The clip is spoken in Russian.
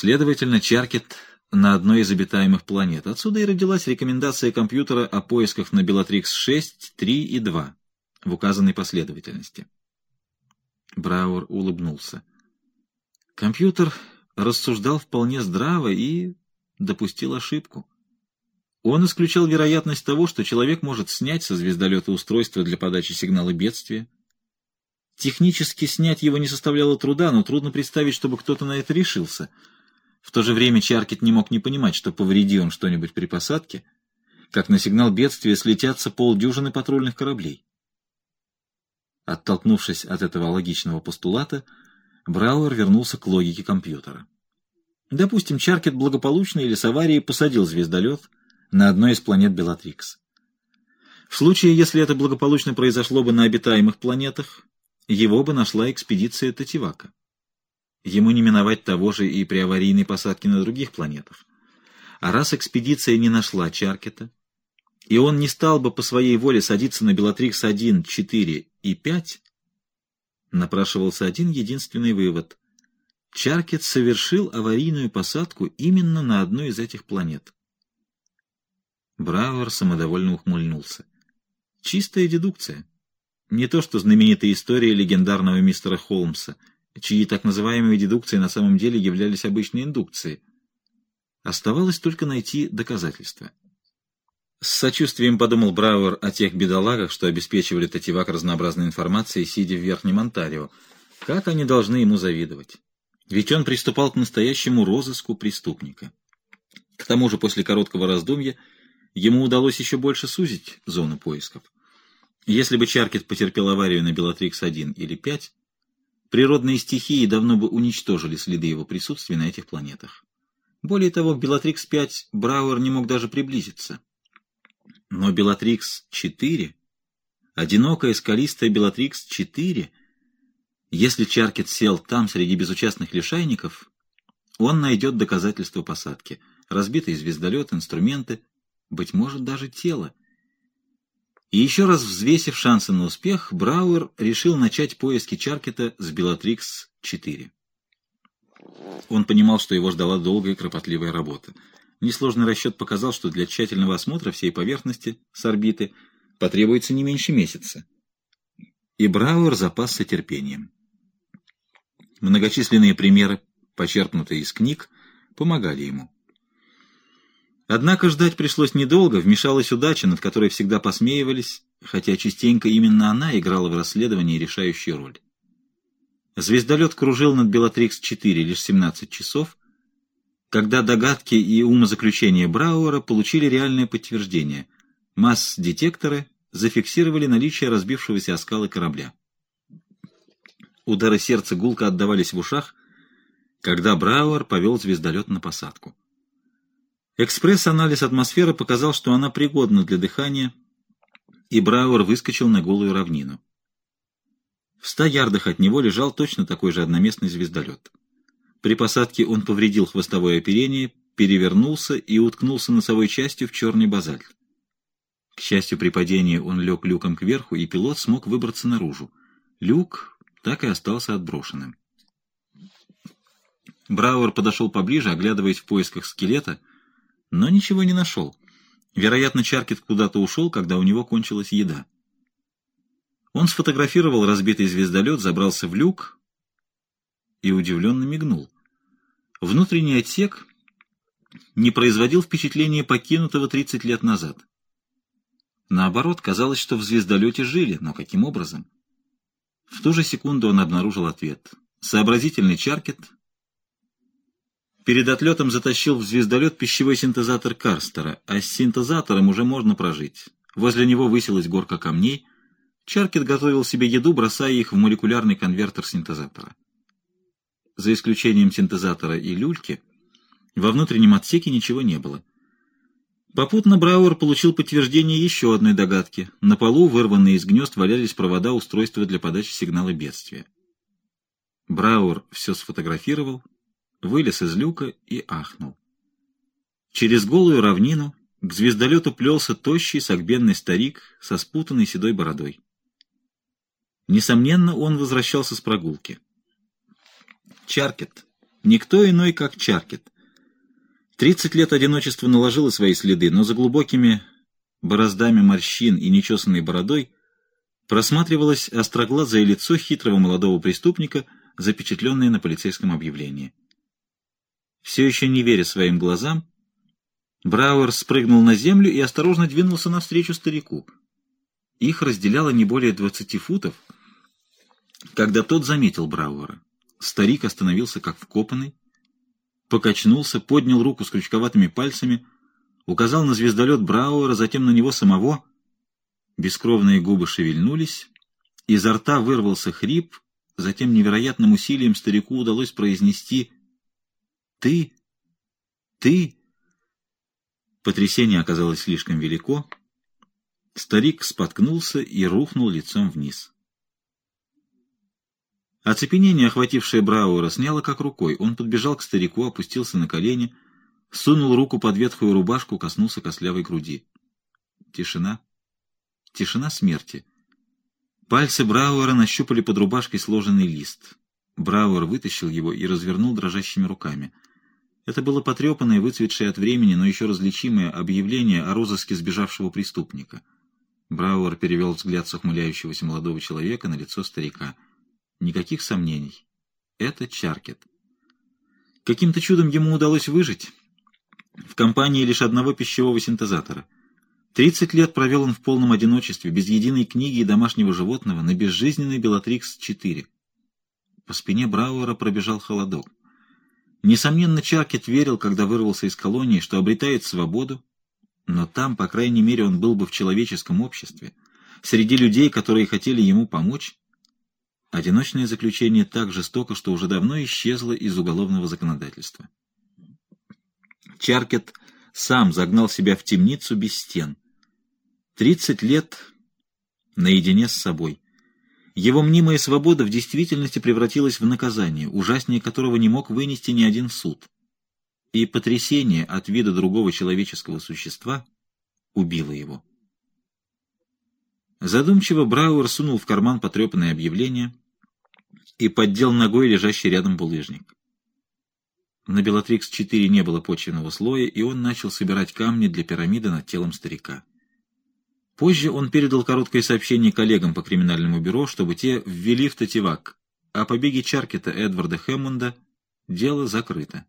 Следовательно, Чаркет на одной из обитаемых планет. Отсюда и родилась рекомендация компьютера о поисках на Белатрикс 6, 3 и 2 в указанной последовательности. Брауэр улыбнулся. Компьютер рассуждал вполне здраво и допустил ошибку. Он исключал вероятность того, что человек может снять со звездолета устройство для подачи сигнала бедствия. Технически снять его не составляло труда, но трудно представить, чтобы кто-то на это решился. В то же время Чаркет не мог не понимать, что повреди он что-нибудь при посадке, как на сигнал бедствия слетятся полдюжины патрульных кораблей. Оттолкнувшись от этого логичного постулата, Брауэр вернулся к логике компьютера. Допустим, Чаркет благополучно или с аварией посадил звездолет на одной из планет Белатрикс. В случае, если это благополучно произошло бы на обитаемых планетах, его бы нашла экспедиция Тативака. Ему не миновать того же и при аварийной посадке на других планетах. А раз экспедиция не нашла Чаркета, и он не стал бы по своей воле садиться на Белатрикс-1, 4 и 5, напрашивался один единственный вывод. Чаркет совершил аварийную посадку именно на одну из этих планет. Брауэр самодовольно ухмыльнулся. Чистая дедукция. Не то что знаменитая история легендарного мистера Холмса, чьи так называемые дедукции на самом деле являлись обычной индукцией. Оставалось только найти доказательства. С сочувствием подумал Брауэр о тех бедолагах, что обеспечивали Тативак разнообразной информацией, сидя в Верхнем Онтарио. Как они должны ему завидовать? Ведь он приступал к настоящему розыску преступника. К тому же после короткого раздумья ему удалось еще больше сузить зону поисков. Если бы Чаркет потерпел аварию на Белатрикс-1 или 5, природные стихии давно бы уничтожили следы его присутствия на этих планетах. Более того, к Белатрикс-5 Брауэр не мог даже приблизиться. Но Белатрикс-4, одинокая скалистая Белатрикс-4, если Чаркет сел там среди безучастных лишайников, он найдет доказательства посадки, разбитый звездолет, инструменты, быть может, даже тело. И еще раз взвесив шансы на успех, Брауэр решил начать поиски Чаркета с Белатрикс-4. Он понимал, что его ждала долгая и кропотливая работа. Несложный расчет показал, что для тщательного осмотра всей поверхности с орбиты потребуется не меньше месяца. И Брауэр запасся терпением. Многочисленные примеры, почерпнутые из книг, помогали ему. Однако ждать пришлось недолго, вмешалась удача, над которой всегда посмеивались, хотя частенько именно она играла в расследовании решающую роль. Звездолет кружил над Белатрикс-4 лишь 17 часов, когда догадки и умозаключения Брауэра получили реальное подтверждение. Масс-детекторы зафиксировали наличие разбившегося о корабля. Удары сердца гулко отдавались в ушах, когда Брауэр повел звездолет на посадку. Экспресс-анализ атмосферы показал, что она пригодна для дыхания, и Брауэр выскочил на голую равнину. В ста ярдах от него лежал точно такой же одноместный звездолет. При посадке он повредил хвостовое оперение, перевернулся и уткнулся носовой частью в черный базальт. К счастью, при падении он лег люком кверху, и пилот смог выбраться наружу. Люк так и остался отброшенным. Брауэр подошел поближе, оглядываясь в поисках скелета, но ничего не нашел. Вероятно, Чаркет куда-то ушел, когда у него кончилась еда. Он сфотографировал разбитый звездолет, забрался в люк и удивленно мигнул. Внутренний отсек не производил впечатления покинутого 30 лет назад. Наоборот, казалось, что в звездолете жили, но каким образом? В ту же секунду он обнаружил ответ. Сообразительный Чаркет перед отлетом затащил в звездолет пищевой синтезатор Карстера, а с синтезатором уже можно прожить. Возле него высилась горка камней. Чаркет готовил себе еду, бросая их в молекулярный конвертер синтезатора. За исключением синтезатора и люльки, во внутреннем отсеке ничего не было. Попутно Брауэр получил подтверждение еще одной догадки. На полу, вырванные из гнезд, валялись провода устройства для подачи сигнала бедствия. Брауэр все сфотографировал, вылез из люка и ахнул. Через голую равнину к звездолету плелся тощий согбенный старик со спутанной седой бородой. Несомненно, он возвращался с прогулки. Чаркет, Никто иной, как Чаркет. Тридцать лет одиночества наложило свои следы, но за глубокими бороздами морщин и нечесанной бородой просматривалось остроглазое лицо хитрого молодого преступника, запечатленное на полицейском объявлении. Все еще не веря своим глазам, Брауэр спрыгнул на землю и осторожно двинулся навстречу старику. Их разделяло не более двадцати футов, когда тот заметил Брауэра. Старик остановился как вкопанный, покачнулся, поднял руку с крючковатыми пальцами, указал на звездолет Брауэра, затем на него самого. Бескровные губы шевельнулись, изо рта вырвался хрип, затем невероятным усилием старику удалось произнести «Ты? Ты?» Потрясение оказалось слишком велико. Старик споткнулся и рухнул лицом вниз. Оцепенение, охватившее Брауэра, сняло как рукой. Он подбежал к старику, опустился на колени, сунул руку под ветхую рубашку, коснулся костлявой груди. Тишина. Тишина смерти. Пальцы Брауэра нащупали под рубашкой сложенный лист. Брауэр вытащил его и развернул дрожащими руками — это было потрепанное, выцветшее от времени, но еще различимое объявление о розыске сбежавшего преступника. Брауэр перевел взгляд с молодого человека на лицо старика. Никаких сомнений. Это Чаркет. Каким-то чудом ему удалось выжить в компании лишь одного пищевого синтезатора. Тридцать лет провел он в полном одиночестве, без единой книги и домашнего животного, на безжизненной Белатрикс-4. По спине Брауэра пробежал холодок. Несомненно, Чаркет верил, когда вырвался из колонии, что обретает свободу, но там, по крайней мере, он был бы в человеческом обществе, среди людей, которые хотели ему помочь. Одиночное заключение так жестоко, что уже давно исчезло из уголовного законодательства. Чаркет сам загнал себя в темницу без стен. Тридцать лет наедине с собой — его мнимая свобода в действительности превратилась в наказание, ужаснее которого не мог вынести ни один суд. И потрясение от вида другого человеческого существа убило его. Задумчиво Брауэр сунул в карман потрепанное объявление и поддел ногой лежащий рядом булыжник. На Белатрикс-4 не было почвенного слоя, и он начал собирать камни для пирамиды над телом старика. Позже он передал короткое сообщение коллегам по криминальному бюро, чтобы те ввели в Тативак. О побеге Чаркета Эдварда Хэммонда дело закрыто.